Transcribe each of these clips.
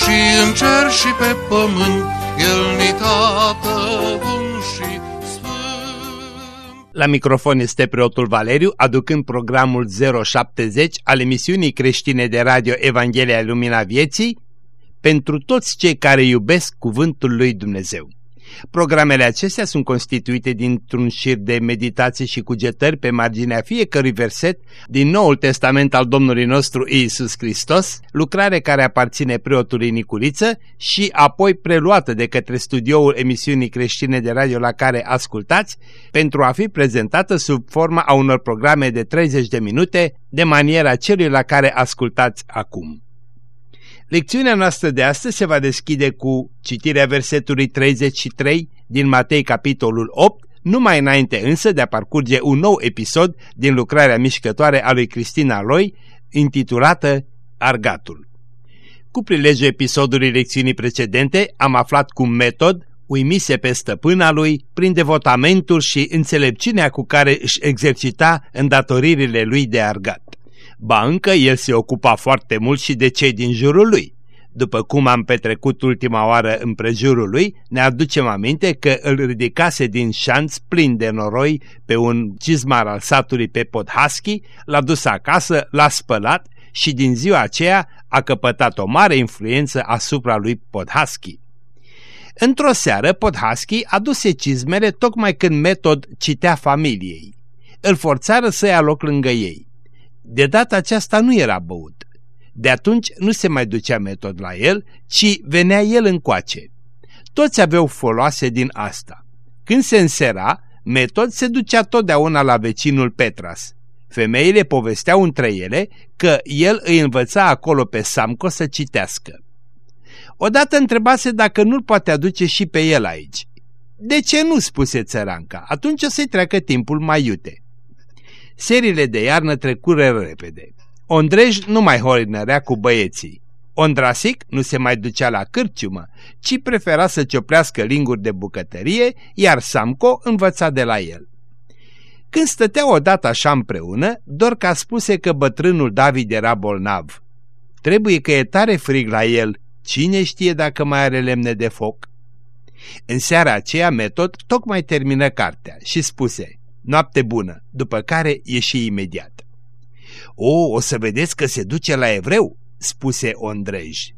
și în cer și pe pământ, El ni tată bun și la microfon este preotul Valeriu, aducând programul 070 al emisiunii creștine de radio Evanghelia Lumina Vieții pentru toți cei care iubesc Cuvântul lui Dumnezeu. Programele acestea sunt constituite dintr-un șir de meditații și cugetări pe marginea fiecărui verset din Noul Testament al Domnului nostru Iisus Hristos, lucrare care aparține preotului Nicuriță și apoi preluată de către studioul emisiunii creștine de radio la care ascultați, pentru a fi prezentată sub forma a unor programe de 30 de minute, de maniera celui la care ascultați acum. Lecțiunea noastră de astăzi se va deschide cu citirea versetului 33 din Matei capitolul 8, numai înainte însă de a parcurge un nou episod din lucrarea mișcătoare a lui Cristina Loi, intitulată Argatul. Cu prilejul episodului lecțiunii precedente am aflat cum metod uimise pe stăpâna lui prin devotamentul și înțelepciunea cu care își exercita îndatoririle lui de argat. Ba încă el se ocupa foarte mult și de cei din jurul lui. După cum am petrecut ultima oară în prejurul lui, ne aducem aminte că îl ridicase din șanț plin de noroi pe un cizmar al satului pe Podhaschi, l-a dus acasă, l-a spălat și din ziua aceea a căpătat o mare influență asupra lui Podhaschi. Într-o seară, Podhaschi aduse cizmele tocmai când Metod citea familiei. Îl forțară să ia loc lângă ei. De data aceasta nu era băut. De atunci nu se mai ducea metod la el, ci venea el încoace. Toți aveau foloase din asta. Când se însera, metod se ducea totdeauna la vecinul Petras. Femeile povesteau între ele că el îi învăța acolo pe Samco să citească. Odată întrebase dacă nu-l poate aduce și pe el aici. De ce nu, spuse țăranca, atunci o să-i treacă timpul mai iute. Serile de iarnă trecură repede. Ondrej nu mai horinărea cu băieții. Ondrasic nu se mai ducea la cârciumă, ci prefera să cioplească linguri de bucătărie, iar Samco învăța de la el. Când stăteau odată așa împreună, Dorca spuse că bătrânul David era bolnav. Trebuie că e tare frig la el, cine știe dacă mai are lemne de foc? În seara aceea Metod tocmai termină cartea și spuse Noapte bună, după care ieși imediat. O, o să vedeți că se duce la evreu, spuse Ondrej.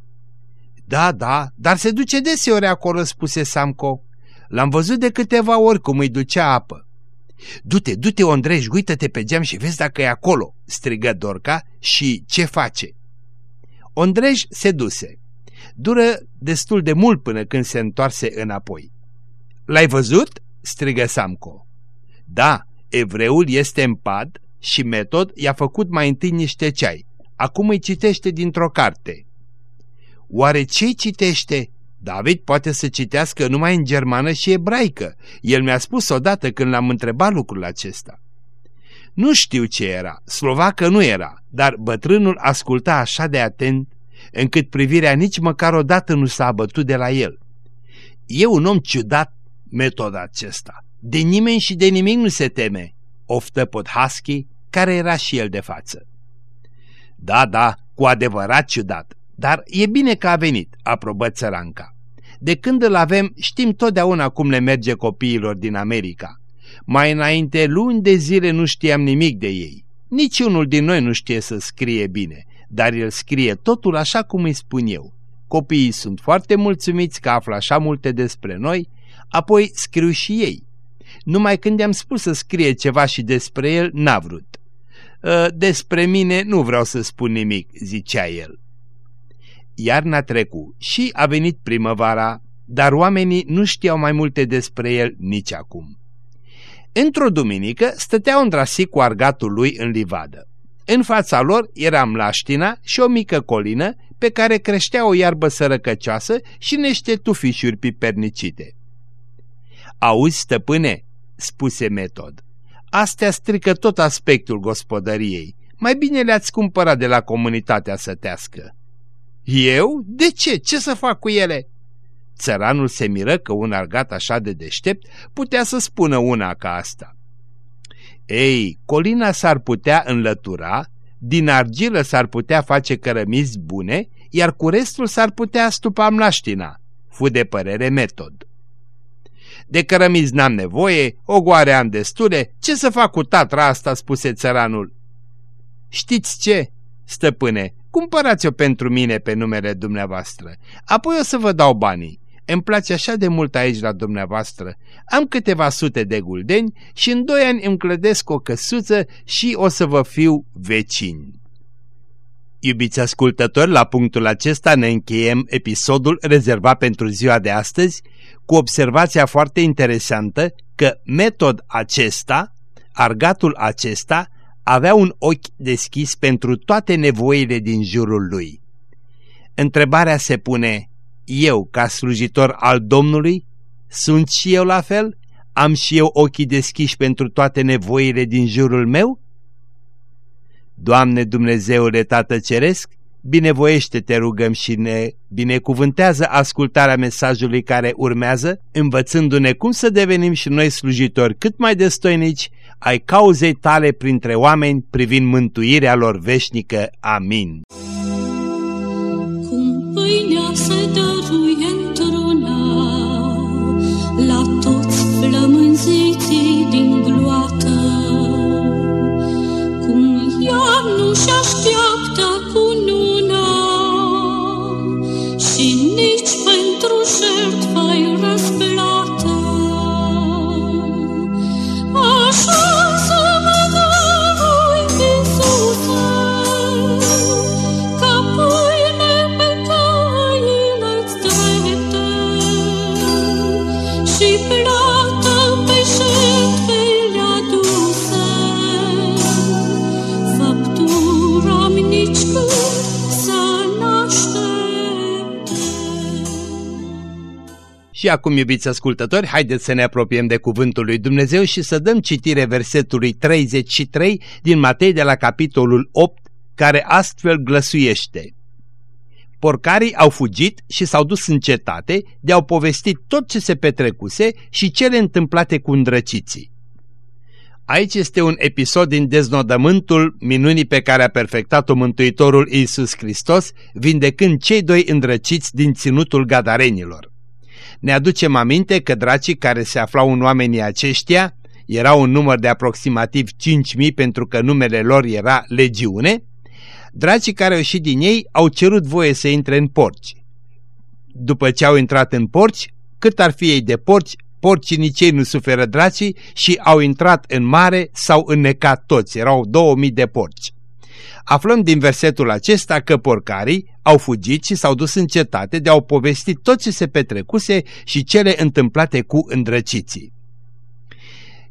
Da, da, dar se duce deseori acolo, spuse Samco. L-am văzut de câteva ori cum îi ducea apă. Du-te, du-te, Ondrej, uită-te pe geam și vezi dacă e acolo, strigă Dorca și ce face. Ondrej se duse. Dură destul de mult până când se întoarse înapoi. L-ai văzut? strigă Samco. Da, evreul este în pad și Metod i-a făcut mai întâi niște ceai. Acum îi citește dintr-o carte. Oare ce citește? David poate să citească numai în germană și ebraică. El mi-a spus odată când l-am întrebat lucrul acesta. Nu știu ce era, slovacă nu era, dar bătrânul asculta așa de atent, încât privirea nici măcar odată nu s-a abătut de la el. E un om ciudat metoda acesta. De nimeni și de nimic nu se teme, oftă Podhaschi, care era și el de față. Da, da, cu adevărat ciudat, dar e bine că a venit, aprobă țăranca. De când îl avem, știm totdeauna cum le merge copiilor din America. Mai înainte, luni de zile nu știam nimic de ei. Niciunul din noi nu știe să scrie bine, dar el scrie totul așa cum îi spun eu. Copiii sunt foarte mulțumiți că află așa multe despre noi, apoi scriu și ei. Numai când i-am spus să scrie ceva și despre el, n-a vrut. Ă, despre mine nu vreau să spun nimic, zicea el. Iarna trecut și a venit primăvara, dar oamenii nu știau mai multe despre el nici acum. Într-o duminică stătea un drasic cu argatul lui în livadă. În fața lor era mlaștina și o mică colină pe care creștea o iarbă sărăcăcioasă și niște tufișuri pipernicite. Auzi, stăpâne, spuse Metod, astea strică tot aspectul gospodăriei. Mai bine le-ați cumpărat de la comunitatea sătească. Eu? De ce? Ce să fac cu ele? Țăranul se miră că un argat așa de deștept putea să spună una ca asta. Ei, colina s-ar putea înlătura, din argilă s-ar putea face cărămizi bune, iar cu restul s-ar putea stupa mlaștina, fu de părere metod. De cărămizi n-am nevoie, o goare am destule, ce să fac cu tatra asta, spuse țăranul. Știți ce, stăpâne, cumpărați-o pentru mine pe numele dumneavoastră, apoi o să vă dau banii. Îmi place așa de mult aici la dumneavoastră. Am câteva sute de guldeni și în doi ani îmi clădesc o căsuță și o să vă fiu vecini. Iubiți ascultători, la punctul acesta ne încheiem episodul rezervat pentru ziua de astăzi cu observația foarte interesantă că metod acesta, argatul acesta, avea un ochi deschis pentru toate nevoile din jurul lui. Întrebarea se pune, eu, ca slujitor al Domnului, sunt și eu la fel? Am și eu ochii deschiși pentru toate nevoile din jurul meu? Doamne Dumnezeule Tată Ceresc, binevoiește-te rugăm și ne binecuvântează ascultarea mesajului care urmează, învățându-ne cum să devenim și noi slujitori cât mai destoinici ai cauzei tale printre oameni privind mântuirea lor veșnică. Amin. Cum pâinea se dăruie într-una la toți flămânziții din gloată, cum ea nu-și așteaptă Și acum, iubiți ascultători, haideți să ne apropiem de Cuvântul lui Dumnezeu și să dăm citire versetului 33 din Matei de la capitolul 8, care astfel glăsuiește. Porcarii au fugit și s-au dus în cetate de au povestit tot ce se petrecuse și cele întâmplate cu îndrăciții. Aici este un episod din deznodământul minunii pe care a perfectat-o Mântuitorul Iisus Hristos, vindecând cei doi îndrăciți din ținutul gadarenilor. Ne aducem aminte că dracii care se aflau în oamenii aceștia erau un număr de aproximativ 5.000 pentru că numele lor era legiune, dracii care au ieșit din ei au cerut voie să intre în porci. După ce au intrat în porci, cât ar fi ei de porci, porcii nici ei nu suferă dracii și au intrat în mare, s-au înnecat toți, erau 2000 de porci. Aflăm din versetul acesta că porcarii au fugit și s-au dus în cetate de au povestit tot ce se petrecuse și cele întâmplate cu îndrăciții.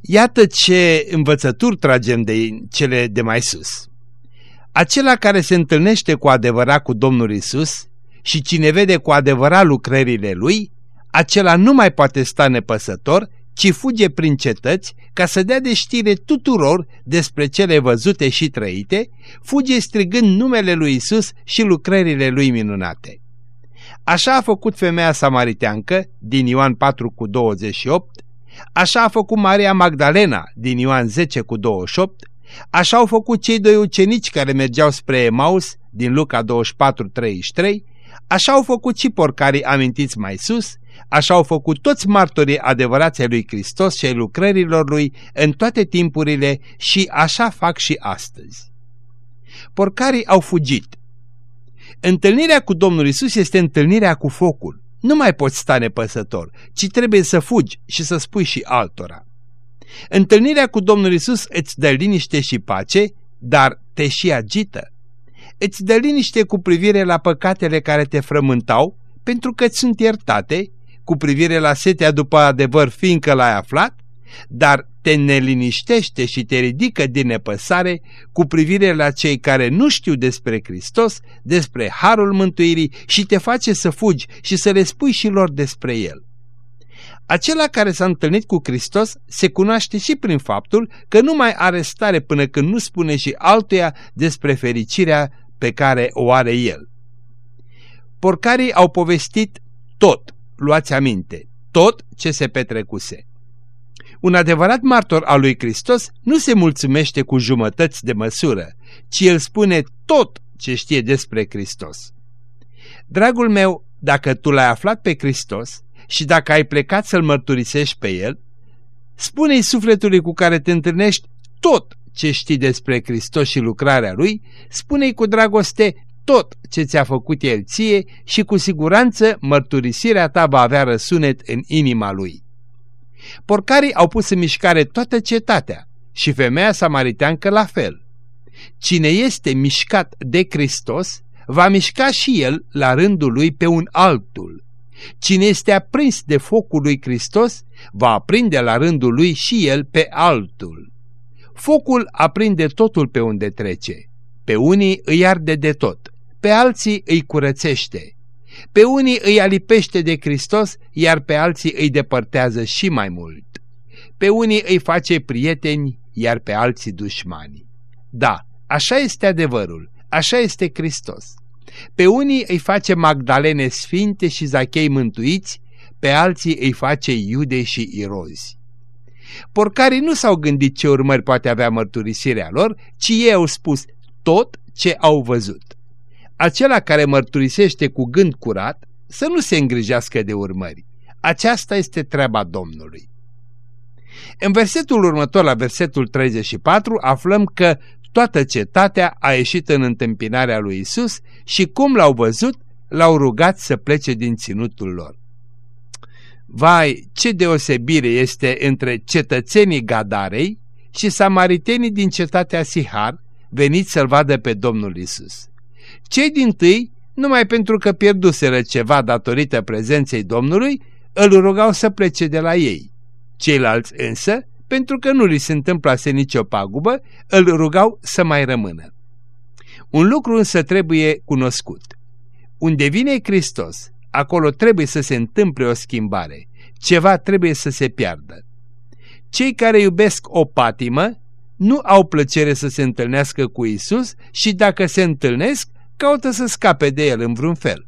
Iată ce învățături tragem de cele de mai sus. Acela care se întâlnește cu adevărat cu Domnul Isus și cine vede cu adevărat lucrările Lui, acela nu mai poate sta nepăsător, ci fuge prin cetăți ca să dea de știre tuturor despre cele văzute și trăite, fuge strigând numele lui Isus și lucrările lui minunate. Așa a făcut femeia samariteancă din Ioan 4 cu 28, așa a făcut Maria Magdalena din Ioan 10 cu 28, așa au făcut cei doi ucenici care mergeau spre Emaus din Luca 24 33, așa au făcut și porcarii amintiți mai sus, Așa au făcut toți martorii adevărații lui Hristos și ai lucrărilor lui în toate timpurile și așa fac și astăzi. Porcarii au fugit. Întâlnirea cu Domnul Isus este întâlnirea cu focul. Nu mai poți sta nepăsător, ci trebuie să fugi și să spui și altora. Întâlnirea cu Domnul Isus îți dă liniște și pace, dar te și agită. Îți dă liniște cu privire la păcatele care te frământau, pentru că sunt iertate cu privire la setea după adevăr fiindcă l-ai aflat, dar te neliniștește și te ridică din nepăsare cu privire la cei care nu știu despre Hristos, despre Harul Mântuirii și te face să fugi și să le spui și lor despre El. Acela care s-a întâlnit cu Hristos se cunoaște și prin faptul că nu mai are stare până când nu spune și altuia despre fericirea pe care o are El. Porcarii au povestit tot, luați aminte, tot ce se petrecuse. Un adevărat martor al lui Hristos nu se mulțumește cu jumătăți de măsură, ci el spune tot ce știe despre Hristos. Dragul meu, dacă tu l-ai aflat pe Hristos și dacă ai plecat să-L mărturisești pe El, spune-i sufletului cu care te întâlnești tot ce știi despre Hristos și lucrarea Lui, spune-i cu dragoste tot ce ți-a făcut El ție și cu siguranță mărturisirea ta va avea răsunet în inima Lui. Porcarii au pus în mișcare toată cetatea și femeia samariteancă la fel. Cine este mișcat de Hristos, va mișca și el la rândul lui pe un altul. Cine este aprins de focul lui Hristos, va aprinde la rândul lui și el pe altul. Focul aprinde totul pe unde trece. Pe unii îi arde de tot, pe alții îi curățește. Pe unii îi alipește de Hristos, iar pe alții îi depărtează și mai mult. Pe unii îi face prieteni, iar pe alții dușmani. Da, așa este adevărul, așa este Hristos. Pe unii îi face Magdalene sfinte și zachei mântuiți, pe alții îi face iude și irozi. Porcarii nu s-au gândit ce urmări poate avea mărturisirea lor, ci ei au spus tot ce au văzut acela care mărturisește cu gând curat să nu se îngrijească de urmări. Aceasta este treaba Domnului. În versetul următor, la versetul 34, aflăm că toată cetatea a ieșit în întâmpinarea lui Isus și cum l-au văzut, l-au rugat să plece din ținutul lor. Vai, ce deosebire este între cetățenii Gadarei și samaritenii din cetatea Sihar, veniți să-L vadă pe Domnul Isus. Cei din tâi, numai pentru că pierduseră ceva datorită prezenței Domnului, îl rugau să plece de la ei. Ceilalți însă, pentru că nu li se întâmplase nicio pagubă, îl rugau să mai rămână. Un lucru însă trebuie cunoscut. Unde vine Hristos, acolo trebuie să se întâmple o schimbare. Ceva trebuie să se piardă. Cei care iubesc o patimă nu au plăcere să se întâlnească cu Isus și dacă se întâlnesc, caută să scape de el în vreun fel.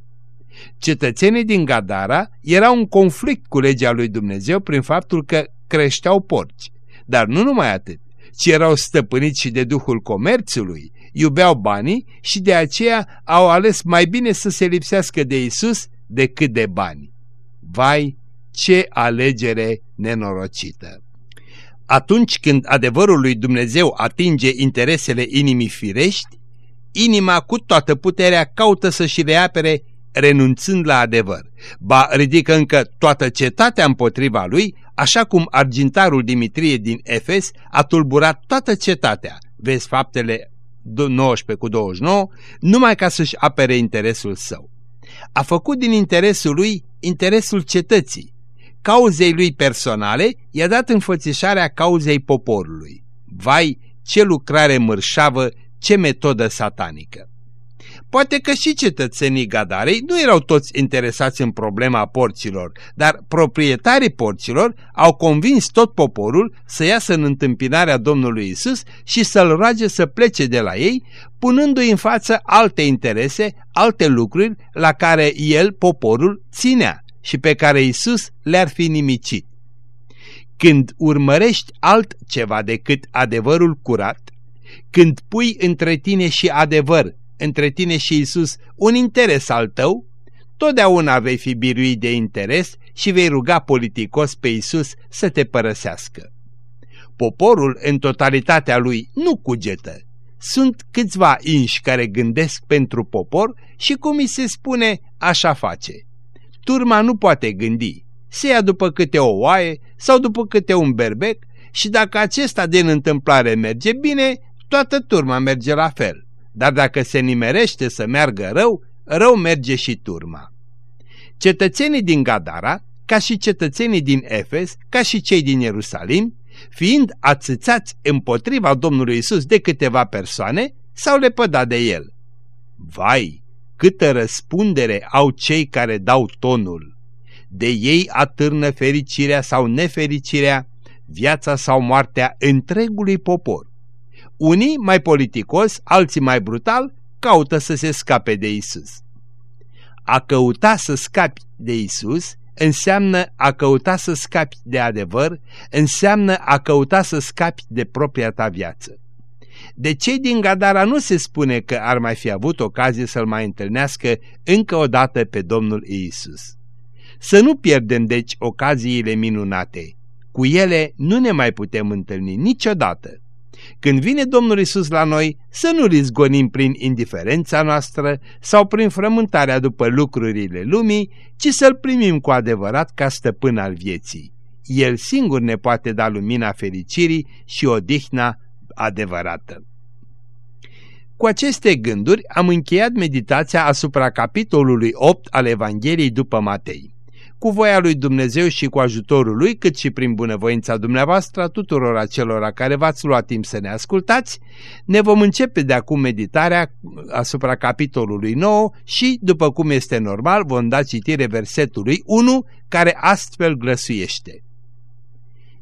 Cetățenii din Gadara erau în conflict cu legea lui Dumnezeu prin faptul că creșteau porci, dar nu numai atât, ci erau stăpâniți și de duhul comerțului, iubeau banii și de aceea au ales mai bine să se lipsească de Isus decât de bani. Vai, ce alegere nenorocită! Atunci când adevărul lui Dumnezeu atinge interesele inimii firești, inima cu toată puterea caută să-și reapere renunțând la adevăr. Ba ridică încă toată cetatea împotriva lui, așa cum argintarul Dimitrie din Efes a tulburat toată cetatea, vezi faptele 19 cu 29, numai ca să-și apere interesul său. A făcut din interesul lui interesul cetății. Cauzei lui personale i-a dat înfățișarea cauzei poporului. Vai, ce lucrare mărșavă ce metodă satanică! Poate că și cetățenii Gadarei nu erau toți interesați în problema porților, dar proprietarii porților au convins tot poporul să iasă în întâmpinarea Domnului Isus și să-l roage să plece de la ei, punându-i în față alte interese, alte lucruri la care el, poporul, ținea și pe care Isus le-ar fi nimicit. Când urmărești altceva decât adevărul curat, când pui între tine și adevăr, între tine și Isus, un interes al tău, totdeauna vei fi biruit de interes și vei ruga politicos pe Isus să te părăsească. Poporul, în totalitatea lui, nu cugetă. Sunt câțiva inși care gândesc pentru popor și, cum îi se spune, așa face. Turma nu poate gândi. Se ia după câte o oaie sau după câte un berbec și dacă acesta din întâmplare merge bine, toată turma merge la fel, dar dacă se nimerește să meargă rău, rău merge și turma. Cetățenii din Gadara, ca și cetățenii din Efes, ca și cei din Ierusalim, fiind ațățați împotriva Domnului Isus de câteva persoane, s-au lepădat de el. Vai, câtă răspundere au cei care dau tonul! De ei atârnă fericirea sau nefericirea, viața sau moartea întregului popor. Unii, mai politicos, alții mai brutal, caută să se scape de Isus. A căuta să scapi de Isus înseamnă a căuta să scapi de adevăr, înseamnă a căuta să scapi de propria ta viață. De cei din Gadara nu se spune că ar mai fi avut ocazie să-L mai întâlnească încă o dată pe Domnul Iisus. Să nu pierdem deci ocaziile minunate. Cu ele nu ne mai putem întâlni niciodată. Când vine Domnul Isus la noi, să nu-L izgonim prin indiferența noastră sau prin frământarea după lucrurile lumii, ci să-L primim cu adevărat ca stăpân al vieții. El singur ne poate da lumina fericirii și odihna adevărată. Cu aceste gânduri am încheiat meditația asupra capitolului 8 al Evangheliei după Matei cu voia lui Dumnezeu și cu ajutorul lui, cât și prin bunăvoința dumneavoastră tuturor acelora care v-ați luat timp să ne ascultați, ne vom începe de acum meditarea asupra capitolului 9 și, după cum este normal, vom da citire versetului 1, care astfel glăsuiește.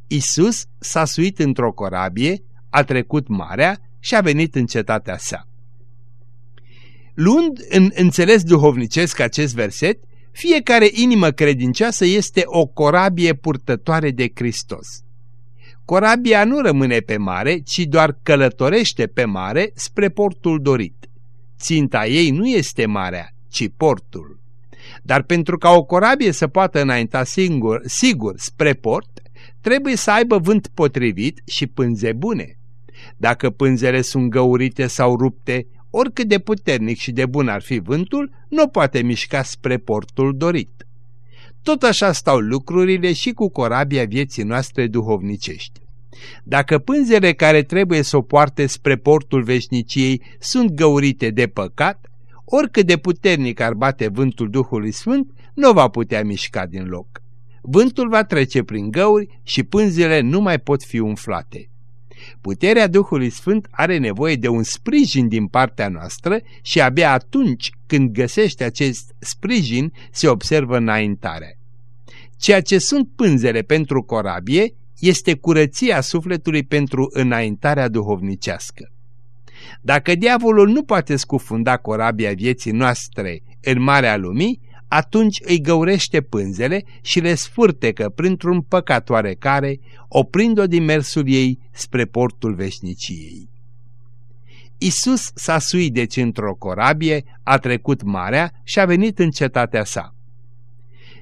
Isus s-a suit într-o corabie, a trecut marea și a venit în cetatea sa. Luând în înțeles duhovnicesc acest verset, fiecare inimă credincioasă este o corabie purtătoare de Hristos. Corabia nu rămâne pe mare, ci doar călătorește pe mare spre portul dorit. Ținta ei nu este marea, ci portul. Dar pentru ca o corabie să poată înainta singur, sigur spre port, trebuie să aibă vânt potrivit și pânze bune. Dacă pânzele sunt găurite sau rupte, oricât de puternic și de bun ar fi vântul, nu poate mișca spre portul dorit. Tot așa stau lucrurile și cu corabia vieții noastre duhovnicești. Dacă pânzele care trebuie să o poarte spre portul veșniciei sunt găurite de păcat, oricât de puternic ar bate vântul Duhului Sfânt, nu va putea mișca din loc. Vântul va trece prin găuri și pânzele nu mai pot fi umflate. Puterea Duhului Sfânt are nevoie de un sprijin din partea noastră și abia atunci când găsește acest sprijin se observă înaintarea. Ceea ce sunt pânzele pentru corabie este curăția sufletului pentru înaintarea duhovnicească. Dacă diavolul nu poate scufunda corabia vieții noastre în marea lumii, atunci îi găurește pânzele și le sfârtecă printr-un păcat oarecare, oprind-o din mersul ei spre portul veșniciei. Isus s-a suit deci într-o corabie, a trecut marea și a venit în cetatea sa.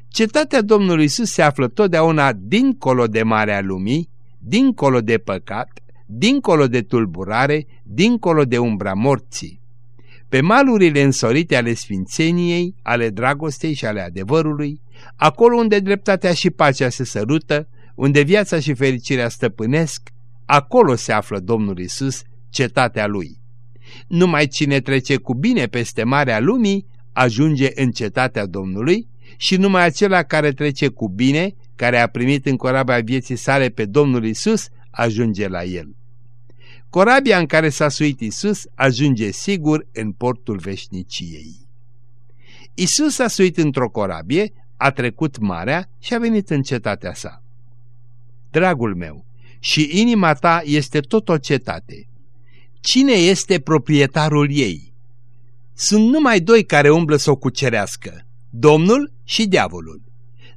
Cetatea Domnului Isus se află totdeauna dincolo de marea lumii, dincolo de păcat, dincolo de tulburare, dincolo de umbra morții. Pe malurile însorite ale sfințeniei, ale dragostei și ale adevărului, acolo unde dreptatea și pacea se sărută, unde viața și fericirea stăpânesc, acolo se află Domnul Isus, cetatea Lui. Numai cine trece cu bine peste marea lumii, ajunge în cetatea Domnului și numai acela care trece cu bine, care a primit în corabia vieții sale pe Domnul Isus, ajunge la El. Corabia în care s-a suit Isus ajunge sigur în portul veșniciei. Isus a suit într-o corabie, a trecut marea și a venit în cetatea sa. Dragul meu, și inima ta este tot o cetate. Cine este proprietarul ei? Sunt numai doi care umblă să o cucerească, Domnul și diavolul.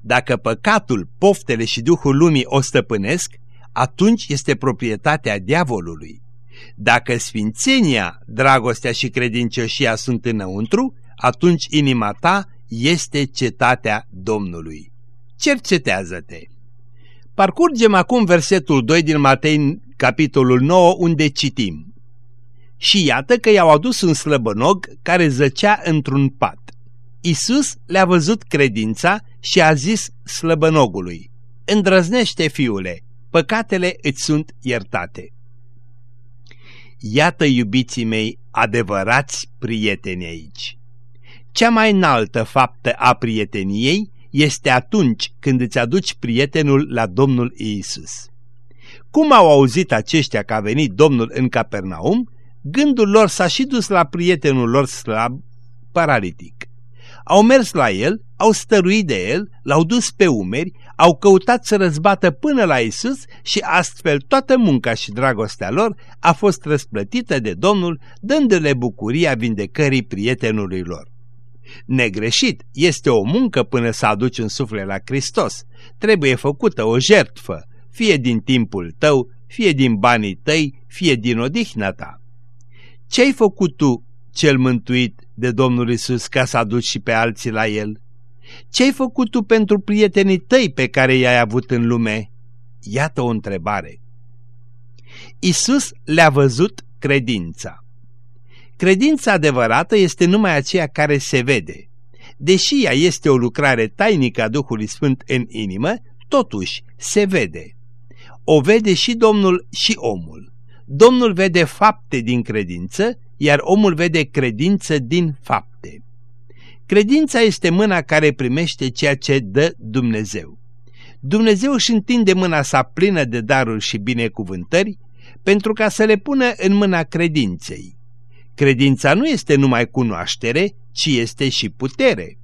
Dacă păcatul, poftele și duhul lumii o stăpânesc, atunci este proprietatea diavolului. Dacă sfințenia, dragostea și credincioșia sunt înăuntru, atunci inima ta este cetatea Domnului. Cercetează-te! Parcurgem acum versetul 2 din Matei, capitolul 9, unde citim. Și iată că i-au adus un slăbănog care zăcea într-un pat. Isus le-a văzut credința și a zis slăbănogului, Îndrăznește, fiule, păcatele îți sunt iertate. Iată, iubiții mei, adevărați prieteni aici. Cea mai înaltă faptă a prieteniei este atunci când îți aduci prietenul la Domnul Iisus. Cum au auzit aceștia că a venit Domnul în Capernaum, gândul lor s-a și dus la prietenul lor slab, paralitic. Au mers la el, au stăruit de el, l-au dus pe umeri, au căutat să răzbată până la Isus și astfel toată munca și dragostea lor a fost răsplătită de Domnul, dându-le bucuria vindecării prietenului lor. Negreșit, este o muncă până să aduci un suflet la Hristos. Trebuie făcută o jertfă, fie din timpul tău, fie din banii tăi, fie din odihna ta. Ce-ai făcut tu, cel mântuit de Domnul Isus, ca să aduci și pe alții la El? Ce-ai făcut tu pentru prietenii tăi pe care i-ai avut în lume? Iată o întrebare. Isus le-a văzut credința. Credința adevărată este numai aceea care se vede. Deși ea este o lucrare tainică a Duhului Sfânt în inimă, totuși se vede. O vede și Domnul și omul. Domnul vede fapte din credință, iar omul vede credință din fapte. Credința este mâna care primește ceea ce dă Dumnezeu. Dumnezeu își întinde mâna sa plină de daruri și binecuvântări pentru ca să le pună în mâna credinței. Credința nu este numai cunoaștere, ci este și putere.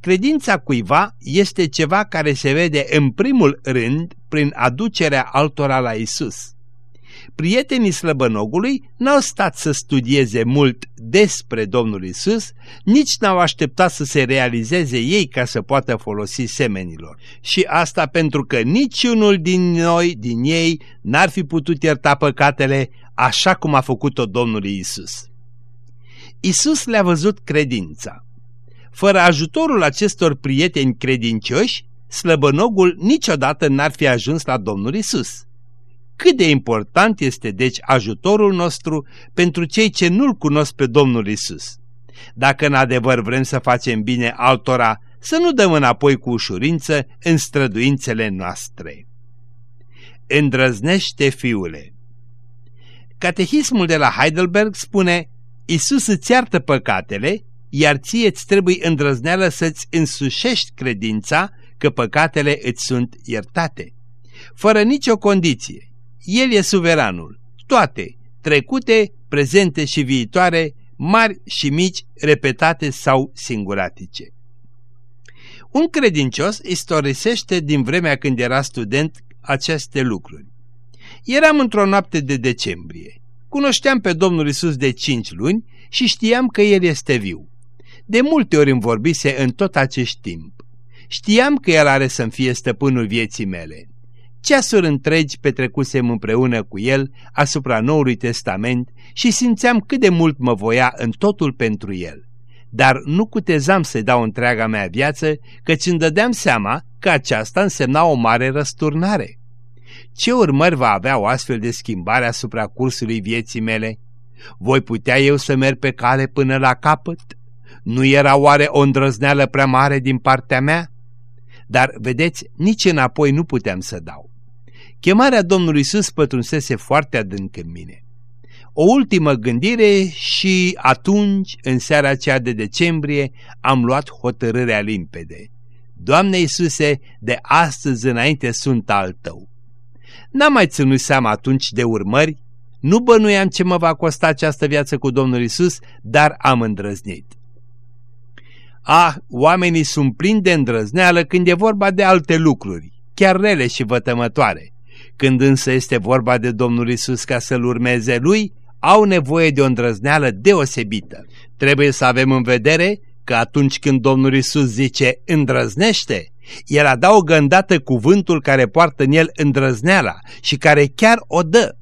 Credința cuiva este ceva care se vede în primul rând prin aducerea altora la Isus. Prietenii slăbănogului n-au stat să studieze mult despre Domnul Isus, nici n-au așteptat să se realizeze ei ca să poată folosi semenilor. Și asta pentru că niciunul din noi, din ei, n-ar fi putut ierta păcatele așa cum a făcut-o Domnul Isus. Isus le-a văzut credința. Fără ajutorul acestor prieteni credincioși, slăbănogul niciodată n-ar fi ajuns la Domnul Isus. Cât de important este deci ajutorul nostru pentru cei ce nu-L cunosc pe Domnul Isus. Dacă în adevăr vrem să facem bine altora, să nu dăm înapoi cu ușurință în străduințele noastre. Îndrăznește, fiule! Catehismul de la Heidelberg spune Isus îți iartă păcatele, iar ție îți trebuie îndrăzneală să-ți însușești credința că păcatele îți sunt iertate. Fără nicio condiție. El e suveranul. Toate, trecute, prezente și viitoare, mari și mici, repetate sau singuratice. Un credincios istorisește din vremea când era student aceste lucruri. Eram într-o noapte de decembrie. Cunoșteam pe Domnul Isus de cinci luni și știam că El este viu. De multe ori îmi vorbise în tot acest timp. Știam că El are să-mi fie stăpânul vieții mele. Ceasuri întregi petrecusem împreună cu El asupra Noului Testament și simțeam cât de mult mă voia în totul pentru El. Dar nu cutezam să-i dau întreaga mea viață, căci îmi dădeam seama că aceasta însemna o mare răsturnare. Ce urmări va avea o astfel de schimbare asupra cursului vieții mele? Voi putea eu să merg pe cale până la capăt? Nu era oare o îndrăzneală prea mare din partea mea? Dar, vedeți, nici înapoi nu puteam să dau. Chemarea Domnului Iisus pătrunsese foarte adânc în mine. O ultimă gândire și atunci, în seara aceea de decembrie, am luat hotărârea limpede. Doamne Iisuse, de astăzi înainte sunt al Tău. N-am mai ținut seama atunci de urmări, nu bănuiam ce mă va costa această viață cu Domnul Isus, dar am îndrăznit. Ah, oamenii sunt plini de îndrăzneală când e vorba de alte lucruri, chiar rele și vătămătoare. Când însă este vorba de Domnul Isus ca să-L urmeze Lui, au nevoie de o îndrăzneală deosebită. Trebuie să avem în vedere că atunci când Domnul Isus zice îndrăznește, el adaugă îndată cuvântul care poartă în el îndrăzneala și care chiar o dă.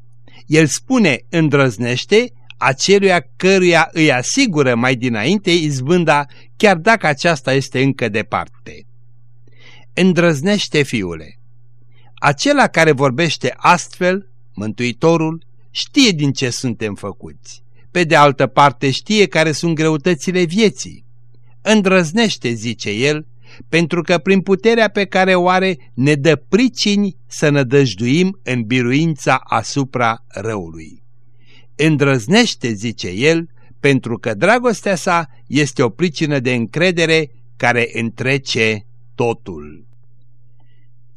El spune îndrăznește aceluia căruia îi asigură mai dinainte izbânda, chiar dacă aceasta este încă departe. Îndrăznește, fiule! Acela care vorbește astfel, Mântuitorul, știe din ce suntem făcuți. Pe de altă parte știe care sunt greutățile vieții. Îndrăznește, zice el, pentru că prin puterea pe care o are ne dă pricini să nădăjduim în biruința asupra răului. Îndrăznește, zice el, pentru că dragostea sa este o pricină de încredere care întrece totul.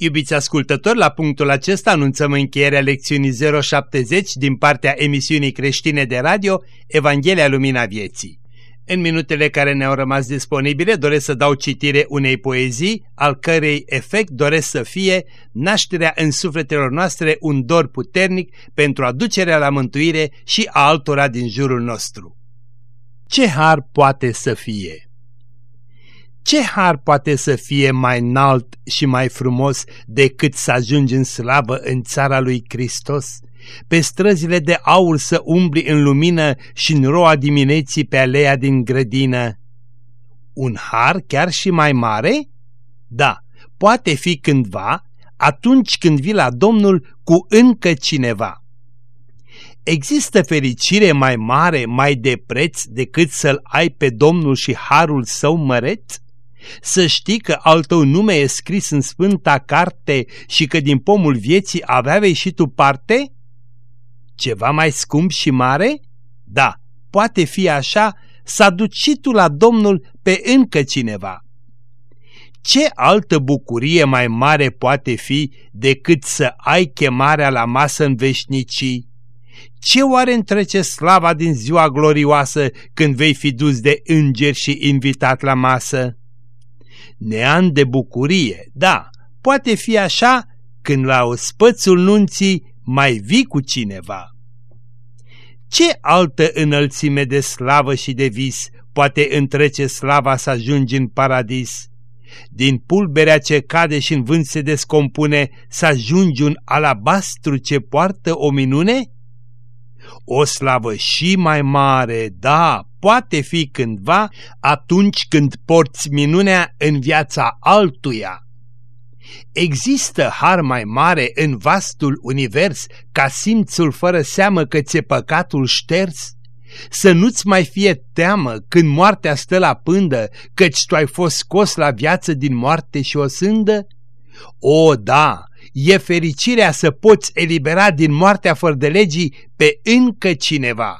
Iubiți ascultători, la punctul acesta anunțăm încheierea lecțiunii 070 din partea emisiunii creștine de radio Evanghelia Lumina Vieții. În minutele care ne-au rămas disponibile doresc să dau citire unei poezii, al cărei efect doresc să fie nașterea în sufletelor noastre un dor puternic pentru aducerea la mântuire și a altora din jurul nostru. Ce har poate să fie? Ce har poate să fie mai înalt și mai frumos decât să ajungi în slavă în țara lui Hristos? Pe străzile de aur să umbli în lumină și în roa dimineții pe aleea din grădină. Un har chiar și mai mare? Da, poate fi cândva, atunci când vii la Domnul cu încă cineva. Există fericire mai mare, mai de preț decât să-L ai pe Domnul și harul său măreț? Să știi că al tău nume e scris în sfânta carte și că din pomul vieții aveai și tu parte? Ceva mai scump și mare? Da, poate fi așa, să duci tu la Domnul pe încă cineva. Ce altă bucurie mai mare poate fi decât să ai chemarea la masă în veșnicii? Ce oare întrece slava din ziua glorioasă când vei fi dus de îngeri și invitat la masă? Nean de bucurie, da, poate fi așa când la ospățul nunții mai vii cu cineva. Ce altă înălțime de slavă și de vis poate întrece slava să ajungi în paradis? Din pulberea ce cade și în vânt se descompune să ajungi un alabastru ce poartă o minune? O slavă și mai mare, da, poate fi cândva atunci când porți minunea în viața altuia. Există har mai mare în vastul univers ca simțul fără seamă că ți-e păcatul șters? Să nu-ți mai fie teamă când moartea stă la pândă, căci tu ai fost scos la viață din moarte și o sândă? O, da, e fericirea să poți elibera din moartea fără de legii pe încă cineva.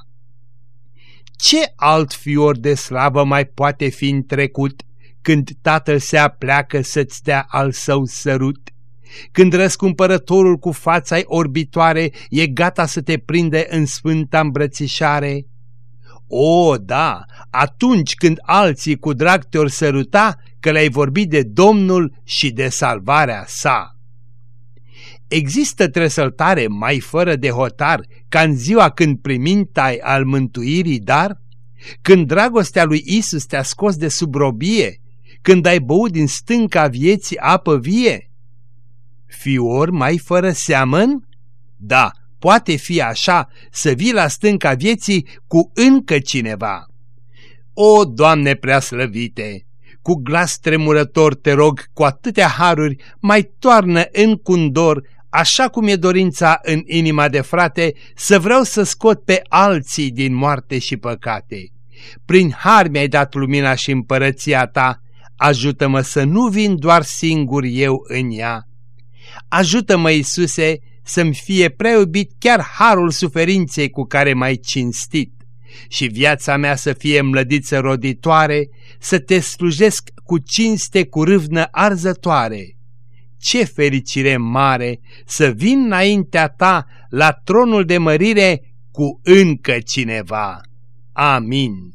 Ce alt fior de slavă mai poate fi în trecut când tatăl se apleacă să-ți dea al său sărut? Când răscumpărătorul cu fața orbitoare e gata să te prinde în sfânta îmbrățișare? O, da, atunci când alții cu drag te-or săruta că le-ai vorbit de Domnul și de salvarea sa. Există tresăltare mai fără de hotar ca în ziua când primintai al mântuirii dar? Când dragostea lui Isus te-a scos de sub robie? Când ai băut din stânca vieții apă vie? Fior mai fără seamăn? Da, poate fi așa să vii la stânca vieții cu încă cineva. O, Doamne preaslăvite, cu glas tremurător te rog, cu atâtea haruri, mai toarnă în cundor așa cum e dorința în inima de frate, să vreau să scot pe alții din moarte și păcate. Prin har mi-ai dat lumina și împărăția ta, ajută-mă să nu vin doar singur eu în ea. Ajută-mă, Iisuse, să-mi fie preubit chiar harul suferinței cu care m-ai cinstit și viața mea să fie mlădiță roditoare, să te slujesc cu cinste cu râvnă arzătoare ce fericire mare să vin înaintea ta la tronul de mărire cu încă cineva. Amin.